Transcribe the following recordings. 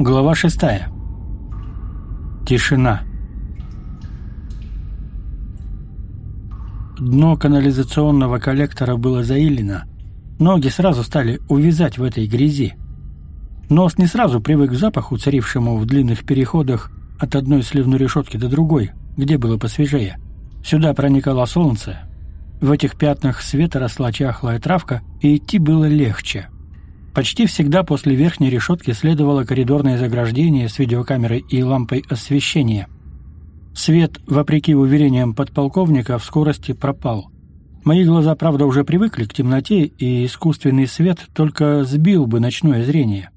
Глава шестая. Тишина. Дно канализационного коллектора было заилено. Ноги сразу стали увязать в этой грязи. Нос не сразу привык к запаху, царившему в длинных переходах от одной сливной решетки до другой, где было посвежее. Сюда проникало солнце. В этих пятнах света росла чахлая травка, и идти было легче. Почти всегда после верхней решетки следовало коридорное заграждение с видеокамерой и лампой освещения. Свет, вопреки уверениям подполковника, в скорости пропал. Мои глаза, правда, уже привыкли к темноте, и искусственный свет только сбил бы ночное зрение.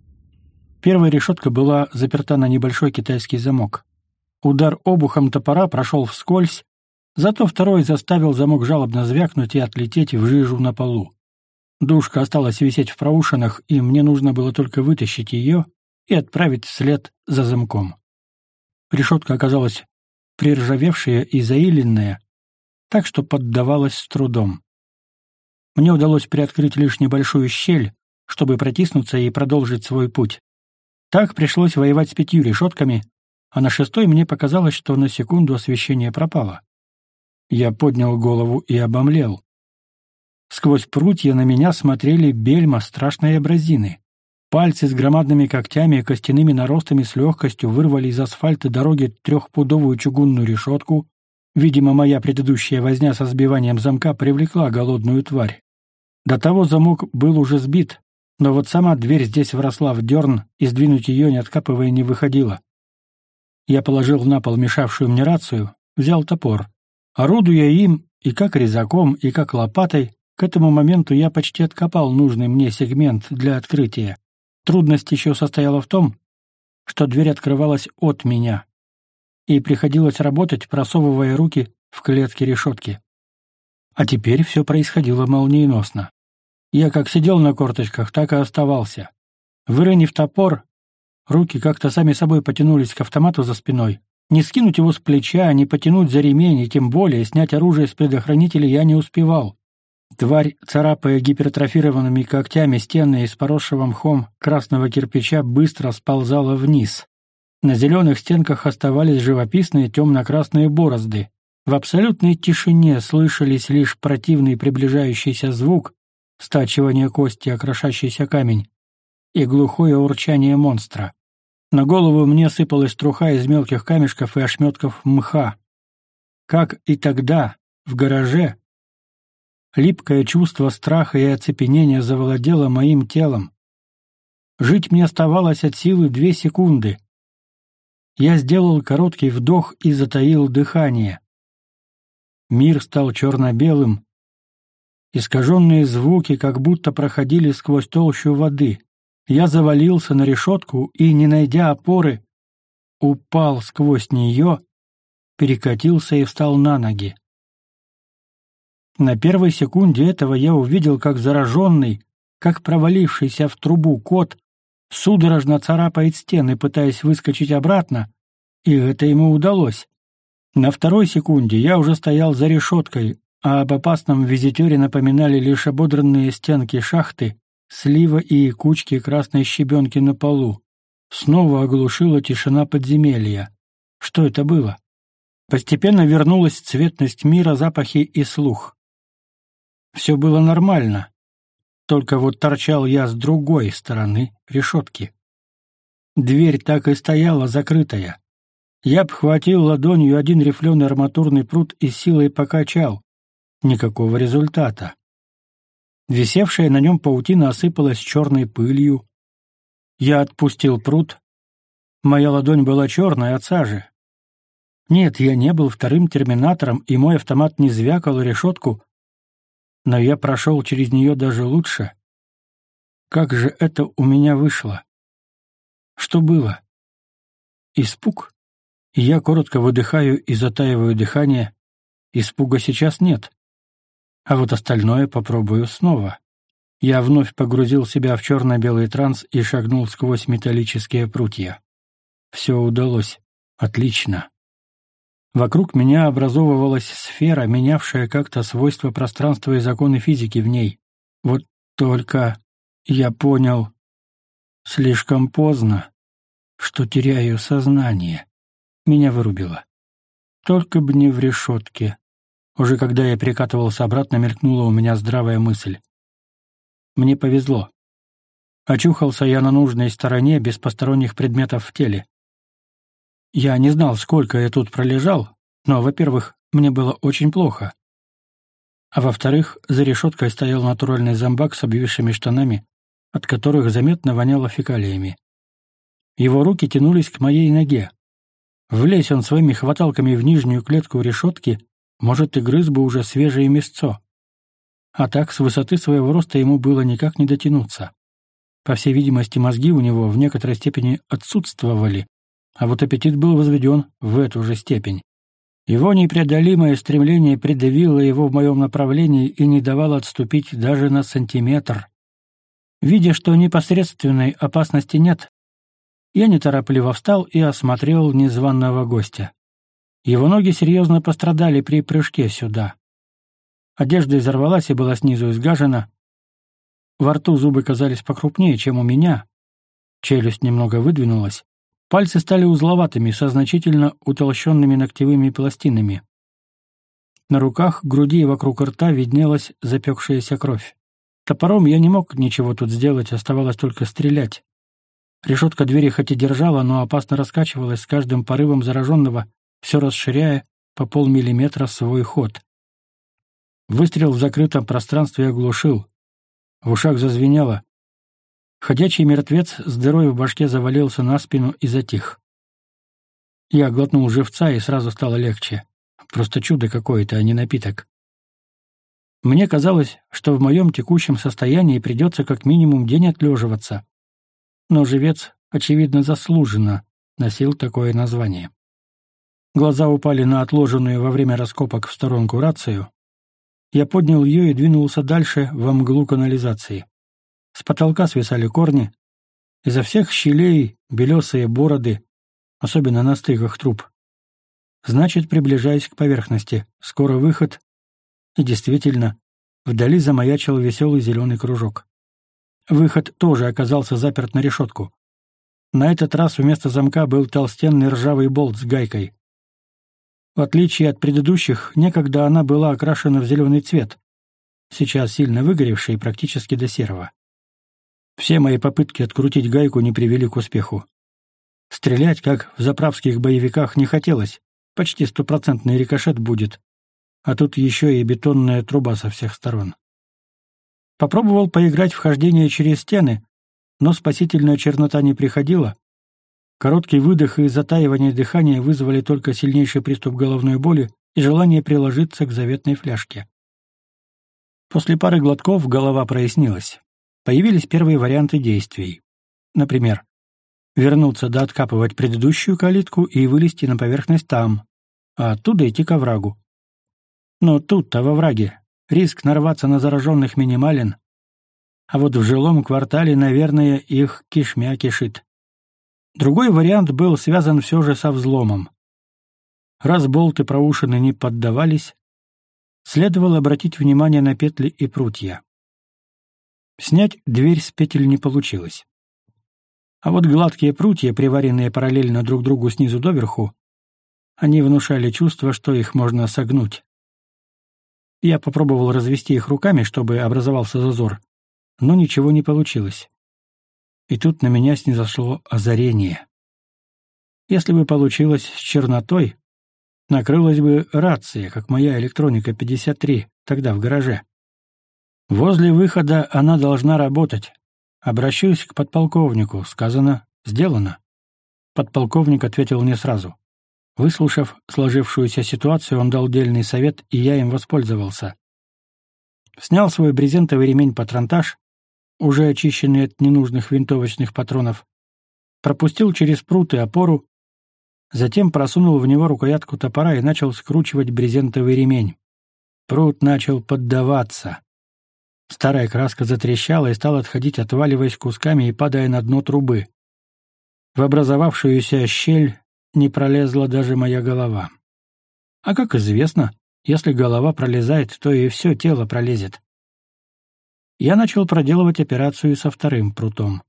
Первая решетка была заперта на небольшой китайский замок. Удар обухом топора прошел вскользь, зато второй заставил замок жалобно звякнуть и отлететь в жижу на полу. Душка осталась висеть в проушинах, и мне нужно было только вытащить ее и отправить вслед за замком. Решетка оказалась приржавевшая и заиленная, так что поддавалась с трудом. Мне удалось приоткрыть лишь небольшую щель, чтобы протиснуться и продолжить свой путь. Так пришлось воевать с пятью решетками, а на шестой мне показалось, что на секунду освещение пропало. Я поднял голову и обомлел. Сквозь прутья на меня смотрели бельма страшной абразины. Пальцы с громадными когтями и костяными наростами с легкостью вырвали из асфальта дороги трехпудовую чугунную решетку. Видимо, моя предыдущая возня со сбиванием замка привлекла голодную тварь. До того замок был уже сбит, но вот сама дверь здесь вросла в дерн, и сдвинуть ее, не откапывая, не выходило. Я положил на пол мешавшую мне рацию, взял топор. Орудуя им, и как резаком, и как лопатой, к этому моменту я почти откопал нужный мне сегмент для открытия. Трудность еще состояла в том, что дверь открывалась от меня, и приходилось работать, просовывая руки в клетки решетки. А теперь все происходило молниеносно. Я как сидел на корточках, так и оставался. Выронив топор, руки как-то сами собой потянулись к автомату за спиной. Не скинуть его с плеча, не потянуть за ремень, и тем более снять оружие с предохранителя я не успевал. Тварь, царапая гипертрофированными когтями стены из поросшего мхом красного кирпича, быстро сползала вниз. На зеленых стенках оставались живописные темно-красные борозды. В абсолютной тишине слышались лишь противный приближающийся звук, стачивание кости, окрошащийся камень, и глухое урчание монстра. На голову мне сыпалась труха из мелких камешков и ошметков мха. Как и тогда, в гараже, липкое чувство страха и оцепенения завладело моим телом. Жить мне оставалось от силы две секунды. Я сделал короткий вдох и затаил дыхание. Мир стал черно-белым, Искаженные звуки как будто проходили сквозь толщу воды. Я завалился на решетку и, не найдя опоры, упал сквозь нее, перекатился и встал на ноги. На первой секунде этого я увидел, как зараженный, как провалившийся в трубу кот, судорожно царапает стены, пытаясь выскочить обратно, и это ему удалось. На второй секунде я уже стоял за решеткой, а об опасном визитере напоминали лишь ободранные стенки шахты, слива и кучки красной щебенки на полу. Снова оглушила тишина подземелья. Что это было? Постепенно вернулась цветность мира, запахи и слух. Все было нормально, только вот торчал я с другой стороны решетки. Дверь так и стояла закрытая. Я обхватил ладонью один рифленый арматурный пруд и силой покачал. Никакого результата. Висевшая на нем паутина осыпалась черной пылью. Я отпустил пруд. Моя ладонь была черная от сажи. Нет, я не был вторым терминатором, и мой автомат не звякал решетку, но я прошел через нее даже лучше. Как же это у меня вышло? Что было? Испуг? я коротко выдыхаю и затаиваю дыхание. Испуга сейчас нет. А вот остальное попробую снова. Я вновь погрузил себя в черно-белый транс и шагнул сквозь металлические прутья. Все удалось. Отлично. Вокруг меня образовывалась сфера, менявшая как-то свойства пространства и законы физики в ней. Вот только я понял слишком поздно, что теряю сознание. Меня вырубило. Только бы не в решетке. Уже когда я перекатывался обратно, мелькнула у меня здравая мысль. Мне повезло. Очухался я на нужной стороне, без посторонних предметов в теле. Я не знал, сколько я тут пролежал, но, во-первых, мне было очень плохо. А во-вторых, за решеткой стоял натуральный зомбак с обвисшими штанами, от которых заметно воняло фекалиями. Его руки тянулись к моей ноге. Влезь он своими хваталками в нижнюю клетку решетки, может, и грыз бы уже свежее мясцо. А так, с высоты своего роста ему было никак не дотянуться. По всей видимости, мозги у него в некоторой степени отсутствовали, а вот аппетит был возведен в эту же степень. Его непреодолимое стремление придавило его в моем направлении и не давало отступить даже на сантиметр. Видя, что непосредственной опасности нет, я неторопливо встал и осмотрел незваного гостя. Его ноги серьезно пострадали при прыжке сюда. Одежда изорвалась и была снизу изгажена, во рту зубы казались покрупнее, чем у меня. Челюсть немного выдвинулась. Пальцы стали узловатыми, со значительно утолщенными ногтевыми пластинами. На руках, груди и вокруг рта виднелась запекшаяся кровь. Топором я не мог ничего тут сделать, оставалось только стрелять. Решетка двери хоть и держала, но опасно раскачивалась с каждым порывом зараженного, все расширяя по полмиллиметра свой ход. Выстрел в закрытом пространстве оглушил. В ушах зазвенело. Ходячий мертвец с дырой в башке завалился на спину и затих. Я глотнул живца, и сразу стало легче. Просто чудо какое-то, а не напиток. Мне казалось, что в моем текущем состоянии придется как минимум день отлеживаться. Но живец, очевидно, заслуженно носил такое название. Глаза упали на отложенную во время раскопок в сторонку рацию, я поднял ее и двинулся дальше во мглу канализации. С потолка свисали корни. Изо всех щелей белесые бороды, особенно на стыках труб. Значит, приближаясь к поверхности, скоро выход. И действительно, вдали замаячил веселый зеленый кружок. Выход тоже оказался заперт на решетку. На этот раз вместо замка был толстенный ржавый болт с гайкой. В отличие от предыдущих, некогда она была окрашена в зеленый цвет, сейчас сильно выгоревший практически до серого. Все мои попытки открутить гайку не привели к успеху. Стрелять, как в заправских боевиках, не хотелось, почти стопроцентный рикошет будет, а тут еще и бетонная труба со всех сторон. Попробовал поиграть в хождение через стены, но спасительная чернота не приходила, Короткий выдох и затаивание дыхания вызвали только сильнейший приступ головной боли и желание приложиться к заветной фляжке. После пары глотков голова прояснилась. Появились первые варианты действий. Например, вернуться да откапывать предыдущую калитку и вылезти на поверхность там, а оттуда идти к оврагу. Но тут-то во враге риск нарваться на зараженных минимален, а вот в жилом квартале, наверное, их кишмя кишит. Другой вариант был связан все же со взломом. Раз болты проушины не поддавались, следовало обратить внимание на петли и прутья. Снять дверь с петель не получилось. А вот гладкие прутья, приваренные параллельно друг другу снизу доверху, они внушали чувство, что их можно согнуть. Я попробовал развести их руками, чтобы образовался зазор, но ничего не получилось. И тут на меня снизошло озарение. Если бы получилось с чернотой, накрылась бы рация, как моя электроника 53, тогда в гараже. Возле выхода она должна работать. Обращусь к подполковнику. Сказано, сделано. Подполковник ответил не сразу. Выслушав сложившуюся ситуацию, он дал дельный совет, и я им воспользовался. Снял свой брезентовый ремень-патронтаж, уже очищенный от ненужных винтовочных патронов, пропустил через прут и опору, затем просунул в него рукоятку топора и начал скручивать брезентовый ремень. Прут начал поддаваться. Старая краска затрещала и стала отходить, отваливаясь кусками и падая на дно трубы. В образовавшуюся щель не пролезла даже моя голова. А как известно, если голова пролезает, то и все тело пролезет я начал проделывать операцию со вторым прутом.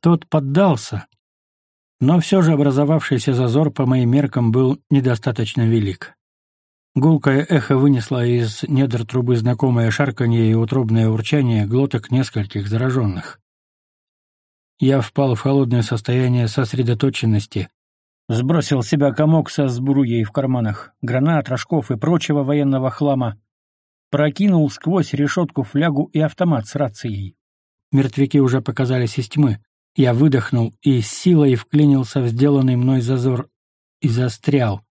Тот поддался, Но все же образовавшийся зазор по моим меркам был недостаточно велик. Гулкое эхо вынесло из недр трубы знакомое шарканье и утробное урчание глоток нескольких зараженных. Я впал в холодное состояние сосредоточенности, сбросил с себя комок со сбруей в карманах, гранат, рожков и прочего военного хлама, прокинул сквозь решетку флягу и автомат с рацией. Мертвяки уже показались из тьмы. Я выдохнул и с силой вклинился в сделанный мной зазор и застрял.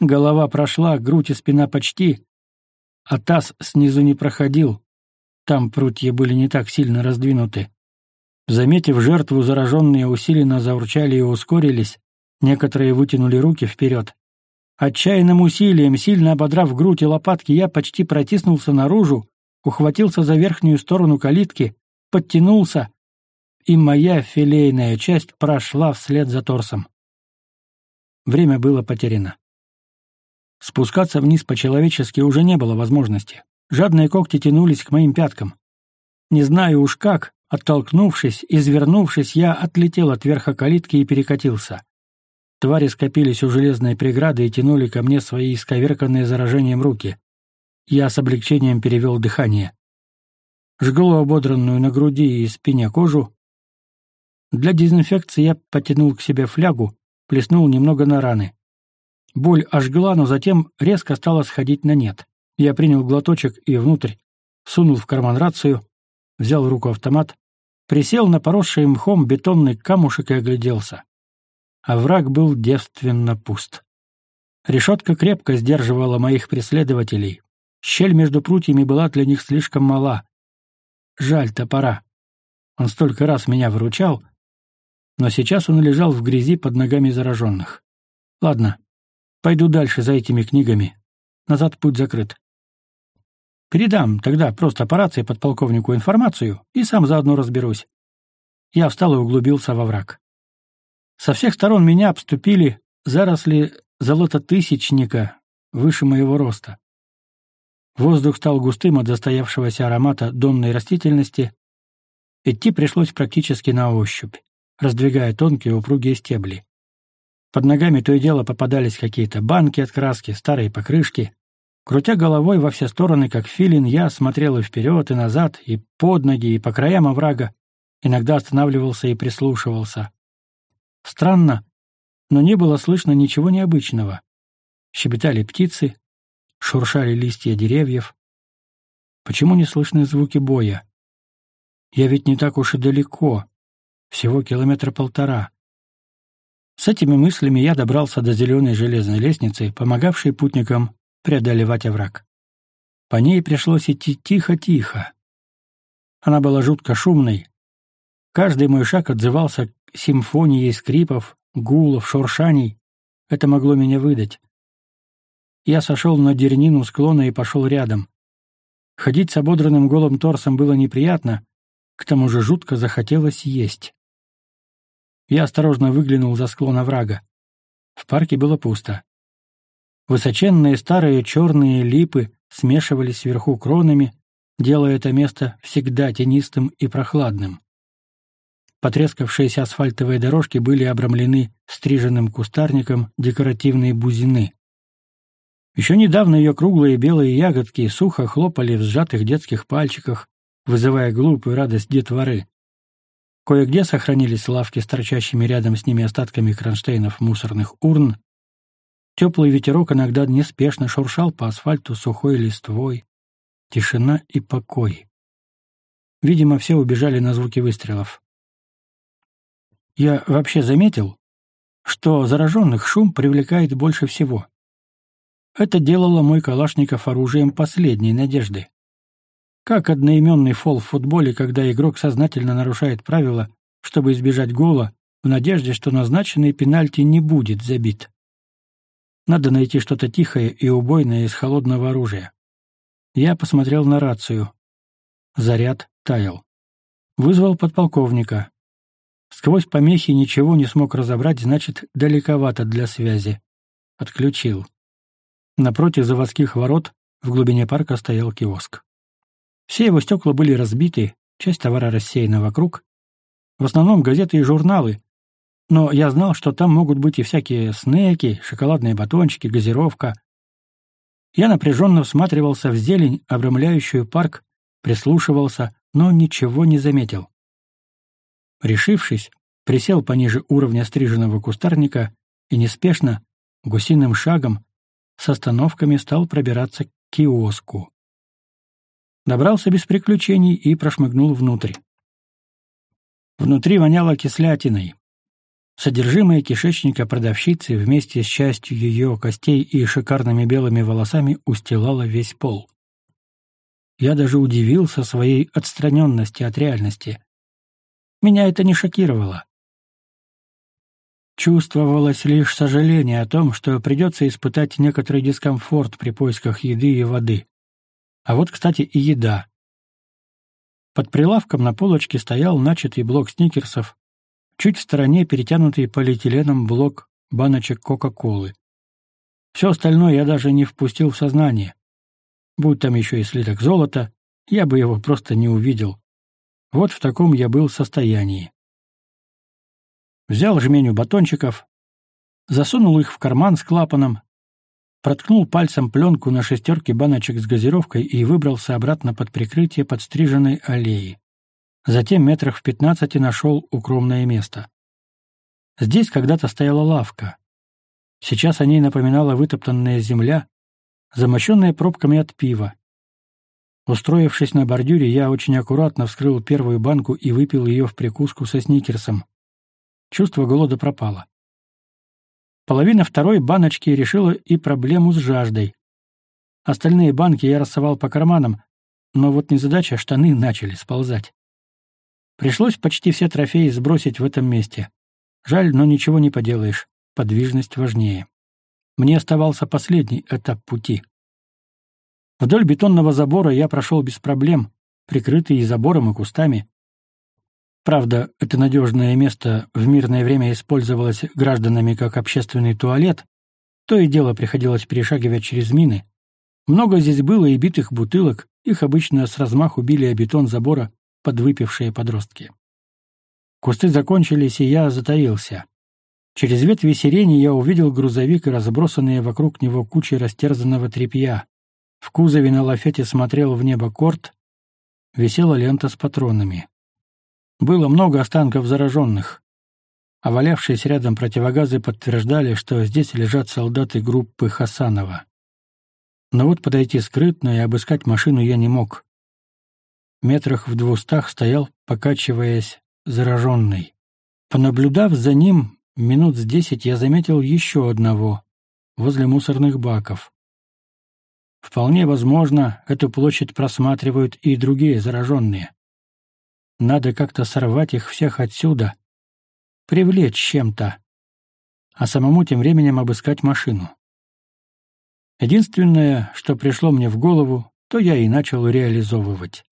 Голова прошла, грудь и спина почти, а таз снизу не проходил. Там прутья были не так сильно раздвинуты. Заметив жертву, зараженные усиленно заурчали и ускорились, некоторые вытянули руки вперед. Отчаянным усилием, сильно ободрав грудь и лопатки, я почти протиснулся наружу, ухватился за верхнюю сторону калитки, подтянулся, и моя филейная часть прошла вслед за торсом. Время было потеряно. Спускаться вниз по-человечески уже не было возможности. Жадные когти тянулись к моим пяткам. Не знаю уж как, Оттолкнувшись, извернувшись, я отлетел от верха калитки и перекатился. Твари скопились у железной преграды и тянули ко мне свои исковерканные заражением руки. Я с облегчением перевел дыхание. Жгло ободранную на груди и спине кожу. Для дезинфекции я потянул к себе флягу, плеснул немного на раны. Боль ожгла, но затем резко стала сходить на нет. Я принял глоточек и внутрь, сунул в карман рацию, взял в руку автомат, присел на поросший мхом бетонный камушек и огляделся. А враг был девственно пуст. Решетка крепко сдерживала моих преследователей. Щель между прутьями была для них слишком мала. Жаль топора. Он столько раз меня выручал, но сейчас он лежал в грязи под ногами зараженных. Ладно, пойду дальше за этими книгами. Назад путь закрыт. Передам тогда просто по рации подполковнику информацию и сам заодно разберусь. Я встал и углубился во враг. Со всех сторон меня обступили заросли золототысячника выше моего роста. Воздух стал густым от застоявшегося аромата донной растительности. Идти пришлось практически на ощупь, раздвигая тонкие упругие стебли. Под ногами то и дело попадались какие-то банки от краски, старые покрышки. Крутя головой во все стороны, как филин, я смотрел и вперед, и назад, и под ноги, и по краям оврага, иногда останавливался и прислушивался. Странно, но не было слышно ничего необычного. Щебетали птицы, шуршали листья деревьев. Почему не слышны звуки боя? Я ведь не так уж и далеко, всего километра полтора. С этими мыслями я добрался до зеленой железной лестницы, помогавшей путникам преодолевать овраг. По ней пришлось идти тихо-тихо. Она была жутко шумной. Каждый мой шаг отзывался симфонией скрипов, гулов, шуршаний. Это могло меня выдать. Я сошел на дернину склона и пошел рядом. Ходить с ободранным голым торсом было неприятно, к тому же жутко захотелось есть. Я осторожно выглянул за склон оврага. В парке было пусто. Высоченные старые черные липы смешивались сверху кронами, делая это место всегда тенистым и прохладным. Потрескавшиеся асфальтовые дорожки были обрамлены стриженным кустарником декоративные бузины. Еще недавно ее круглые белые ягодки сухо хлопали в сжатых детских пальчиках, вызывая глупую радость детворы. Кое-где сохранились лавки с торчащими рядом с ними остатками кронштейнов мусорных урн, Теплый ветерок иногда неспешно шуршал по асфальту сухой листвой. Тишина и покой. Видимо, все убежали на звуки выстрелов. Я вообще заметил, что зараженных шум привлекает больше всего. Это делало мой Калашников оружием последней надежды. Как одноименный фол в футболе, когда игрок сознательно нарушает правила, чтобы избежать гола, в надежде, что назначенный пенальти не будет забит. Надо найти что-то тихое и убойное из холодного оружия. Я посмотрел на рацию. Заряд таял. Вызвал подполковника. Сквозь помехи ничего не смог разобрать, значит, далековато для связи. Отключил. Напротив заводских ворот в глубине парка стоял киоск. Все его стекла были разбиты, часть товара рассеяна вокруг. В основном газеты и журналы. но я знал, что там могут быть и всякие снеки, шоколадные батончики, газировка. Я напряженно всматривался в зелень, обрамляющую парк, прислушивался, но ничего не заметил. Решившись, присел пониже уровня стриженного кустарника и неспешно, гусиным шагом, с остановками стал пробираться к киоску. Добрался без приключений и прошмыгнул внутрь. Внутри воняло кислятиной. Содержимое кишечника продавщицы вместе с частью ее костей и шикарными белыми волосами устилало весь пол. Я даже удивился своей отстраненности от реальности. Меня это не шокировало. Чувствовалось лишь сожаление о том, что придется испытать некоторый дискомфорт при поисках еды и воды. А вот, кстати, и еда. Под прилавком на полочке стоял начатый блок сникерсов, чуть в стороне перетянутый полиэтиленом блок баночек Кока-Колы. Все остальное я даже не впустил в сознание. Будь там еще и слиток золота, я бы его просто не увидел. Вот в таком я был состоянии. Взял жменю батончиков, засунул их в карман с клапаном, проткнул пальцем пленку на шестерке баночек с газировкой и выбрался обратно под прикрытие подстриженной аллеи. Затем метрах в пятнадцати нашел укромное место. Здесь когда-то стояла лавка. Сейчас о ней напоминала вытоптанная земля, замощенная пробками от пива. Устроившись на бордюре, я очень аккуратно вскрыл первую банку и выпил ее в прикуску со сникерсом. Чувство голода пропало. Половина второй баночки решила и проблему с жаждой. Остальные банки я рассовал по карманам, но вот незадача, штаны начали сползать. Пришлось почти все трофеи сбросить в этом месте. Жаль, но ничего не поделаешь. Подвижность важнее. Мне оставался последний этап пути. Вдоль бетонного забора я прошел без проблем, прикрытый и забором, и кустами. Правда, это надежное место в мирное время использовалось гражданами как общественный туалет, то и дело приходилось перешагивать через мины. Много здесь было и битых бутылок, их обычно с размаху били о бетон забора подвыпившие подростки. Кусты закончились, и я затаился. Через ветви сирени я увидел грузовик и разбросанные вокруг него кучи растерзанного тряпья. В кузове на лафете смотрел в небо корт, висела лента с патронами. Было много останков зараженных, а валявшиеся рядом противогазы подтверждали, что здесь лежат солдаты группы Хасанова. Но вот подойти скрытно и обыскать машину я не мог метрах в двустах стоял, покачиваясь, зараженный. Понаблюдав за ним, минут с десять я заметил еще одного, возле мусорных баков. Вполне возможно, эту площадь просматривают и другие зараженные. Надо как-то сорвать их всех отсюда, привлечь чем-то, а самому тем временем обыскать машину. Единственное, что пришло мне в голову, то я и начал реализовывать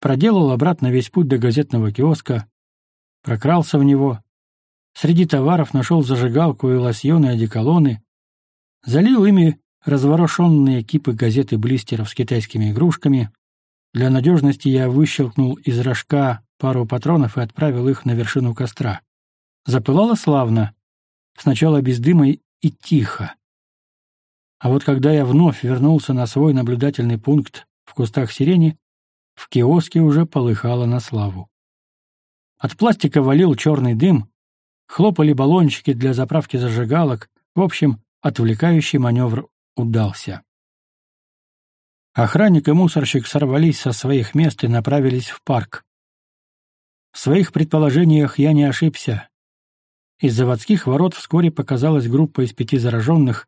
проделал обратно весь путь до газетного киоска, прокрался в него, среди товаров нашел зажигалку и лосьоны одеколоны, залил ими разворошенные кипы газет и блистеров с китайскими игрушками. Для надежности я выщелкнул из рожка пару патронов и отправил их на вершину костра. Запылало славно, сначала без дыма и тихо. А вот когда я вновь вернулся на свой наблюдательный пункт в кустах сирени, в киоске уже полыхало на славу. От пластика валил черный дым, хлопали баллончики для заправки зажигалок, в общем, отвлекающий маневр удался. Охранник и мусорщик сорвались со своих мест и направились в парк. В своих предположениях я не ошибся. Из заводских ворот вскоре показалась группа из пяти зараженных,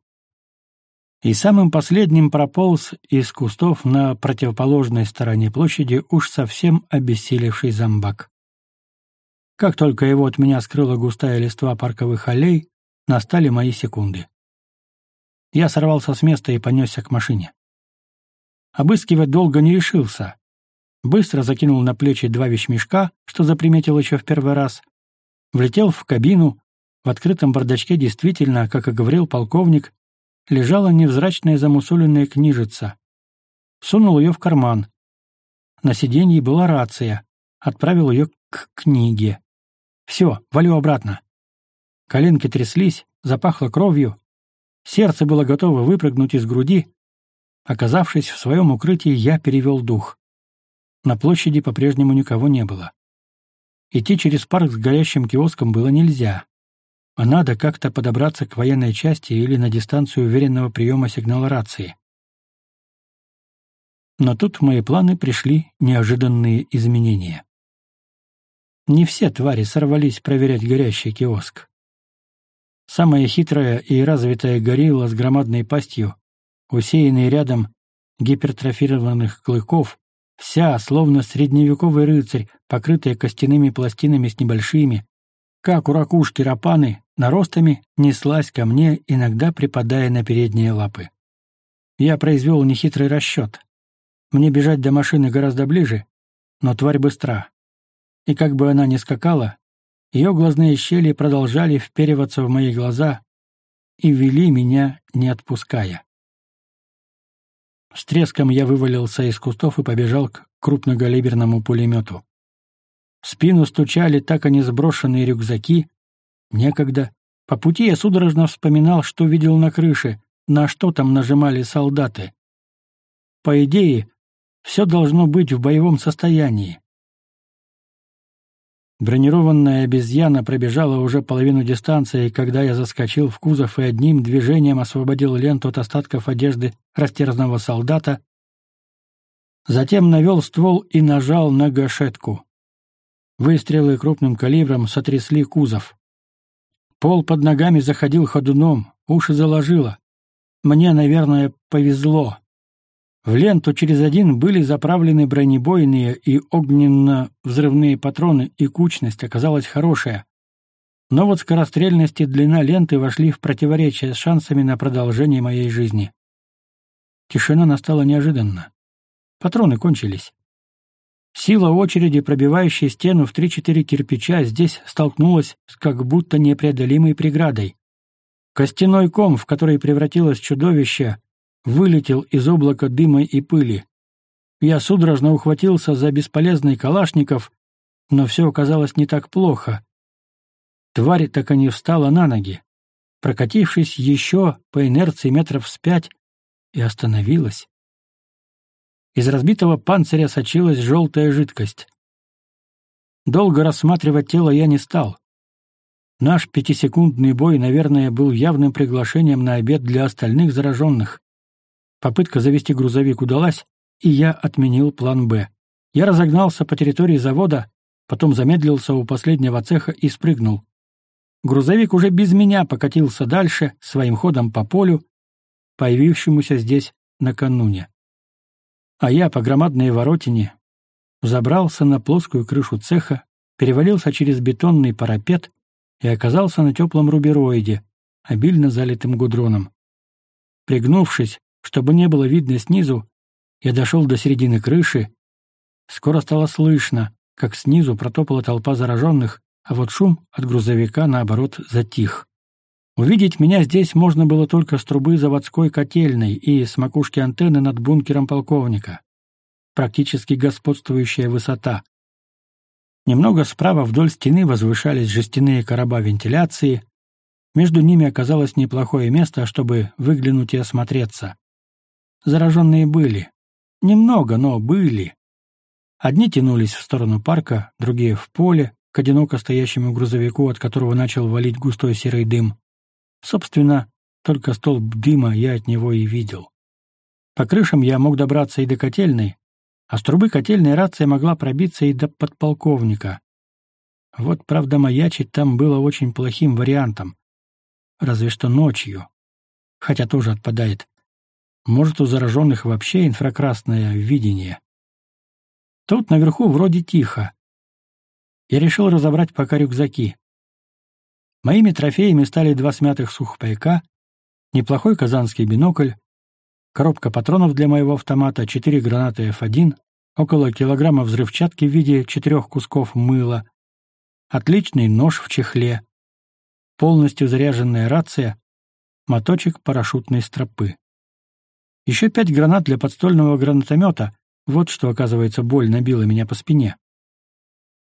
и самым последним прополз из кустов на противоположной стороне площади уж совсем обессилевший зомбак. Как только его от меня скрыла густая листва парковых аллей, настали мои секунды. Я сорвался с места и понесся к машине. Обыскивать долго не решился. Быстро закинул на плечи два вещмешка, что заприметил еще в первый раз, влетел в кабину, в открытом бардачке действительно, как и говорил полковник, лежала невзрачная замусоленная книжица. Сунул ее в карман. На сиденье была рация. Отправил ее к книге. Все, валю обратно. Коленки тряслись, запахло кровью. Сердце было готово выпрыгнуть из груди. Оказавшись в своем укрытии, я перевел дух. На площади по-прежнему никого не было. Идти через парк с горящим киоском было нельзя. А надо как-то подобраться к военной части или на дистанцию уверенного приема сигнала рации. Но тут в мои планы пришли неожиданные изменения. Не все твари сорвались проверять горящий киоск. Самая хитрая и развитая горилла с громадной пастью, усеянной рядом гипертрофированных клыков, вся, словно средневековый рыцарь, покрытая костяными пластинами с небольшими, как у ракушки рапаны, наростами, неслась ко мне, иногда припадая на передние лапы. Я произвел нехитрый расчет. Мне бежать до машины гораздо ближе, но тварь быстра. И как бы она ни скакала, ее глазные щели продолжали впериваться в мои глаза и вели меня, не отпуская. С треском я вывалился из кустов и побежал к крупногалиберному пулемету. В спину стучали так и не сброшенные рюкзаки. Некогда. По пути я судорожно вспоминал, что видел на крыше, на что там нажимали солдаты. По идее, все должно быть в боевом состоянии. Бронированная обезьяна пробежала уже половину дистанции, когда я заскочил в кузов и одним движением освободил ленту от остатков одежды растерзанного солдата, затем навел ствол и нажал на гашетку. Выстрелы крупным калибром сотрясли кузов. Пол под ногами заходил ходуном, уши заложило. Мне, наверное, повезло. В ленту через один были заправлены бронебойные и огненно-взрывные патроны, и кучность оказалась хорошая. Но вот скорострельность и длина ленты вошли в противоречие с шансами на продолжение моей жизни. Тишина настала неожиданно. Патроны кончились. Сила очереди, пробивающей стену в три-четыре кирпича, здесь столкнулась с как будто непреодолимой преградой. Костяной ком, в который превратилось чудовище, вылетел из облака дыма и пыли. Я судорожно ухватился за бесполезный калашников, но все оказалось не так плохо. Тварь так и не встала на ноги, прокатившись еще по инерции метров вспять, и остановилась. Из разбитого панциря сочилась желтая жидкость. Долго рассматривать тело я не стал. Наш пятисекундный бой, наверное, был явным приглашением на обед для остальных зараженных. Попытка завести грузовик удалась, и я отменил план «Б». Я разогнался по территории завода, потом замедлился у последнего цеха и спрыгнул. Грузовик уже без меня покатился дальше, своим ходом по полю, появившемуся здесь накануне. А я по громадной воротине взобрался на плоскую крышу цеха, перевалился через бетонный парапет и оказался на теплом рубероиде, обильно залитым гудроном. Пригнувшись, чтобы не было видно снизу, я дошел до середины крыши. Скоро стало слышно, как снизу протопала толпа зараженных, а вот шум от грузовика, наоборот, затих. Увидеть меня здесь можно было только с трубы заводской котельной и с макушки антенны над бункером полковника. Практически господствующая высота. Немного справа вдоль стены возвышались жестяные короба вентиляции. Между ними оказалось неплохое место, чтобы выглянуть и осмотреться. Зараженные были. Немного, но были. Одни тянулись в сторону парка, другие — в поле, к одиноко стоящему грузовику, от которого начал валить густой серый дым. Собственно, только столб дыма я от него и видел. По крышам я мог добраться и до котельной, а с трубы котельной рация могла пробиться и до подполковника. Вот, правда, маячить там было очень плохим вариантом. Разве что ночью. Хотя тоже отпадает. Может, у зараженных вообще инфракрасное видение. Тут наверху вроде тихо. Я решил разобрать пока рюкзаки. Моими трофеями стали два смятых сухпайка, неплохой казанский бинокль, коробка патронов для моего автомата, четыре гранаты F1, около килограмма взрывчатки в виде четырех кусков мыла, отличный нож в чехле, полностью заряженная рация, моточек парашютной стропы. Еще пять гранат для подстольного гранатомета. Вот что, оказывается, боль набила меня по спине.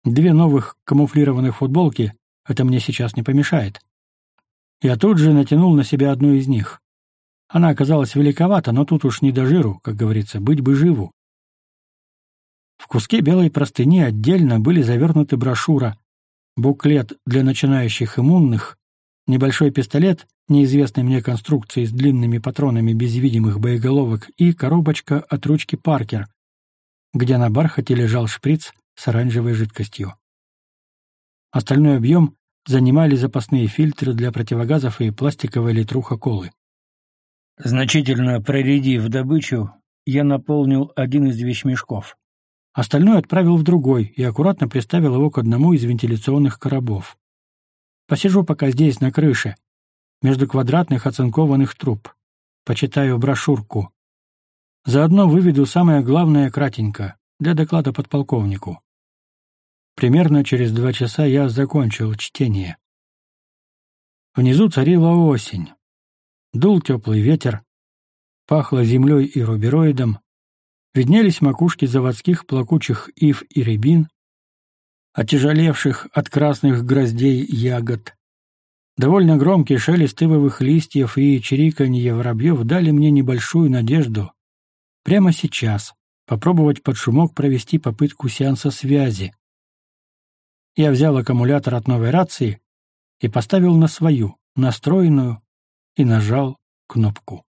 Две новых камуфлированных футболки — это мне сейчас не помешает. Я тут же натянул на себя одну из них. Она оказалась великовата, но тут уж не до жиру, как говорится, быть бы живу. В куске белой простыни отдельно были завернуты брошюра, буклет для начинающих иммунных, небольшой пистолет неизвестной мне конструкции с длинными патронами без видимых боеголовок и коробочка от ручки Паркер, где на бархате лежал шприц с оранжевой жидкостью. Остальной объем занимали запасные фильтры для противогазов и пластиковая литруха колы. Значительно проредив добычу, я наполнил один из вещмешков. Остальное отправил в другой и аккуратно приставил его к одному из вентиляционных коробов. Посижу пока здесь, на крыше, между квадратных оцинкованных труб. Почитаю брошюрку. Заодно выведу самое главное кратенько, для доклада подполковнику. Примерно через два часа я закончил чтение. Внизу царила осень. Дул теплый ветер, пахло землей и рубероидом, виднелись макушки заводских плакучих ив и рябин, отяжелевших от красных гроздей ягод. Довольно громкий шелест ивовых листьев и чириканье воробьев дали мне небольшую надежду прямо сейчас попробовать под шумок провести попытку сеанса связи. Я взял аккумулятор от новой рации и поставил на свою, настроенную, и нажал кнопку.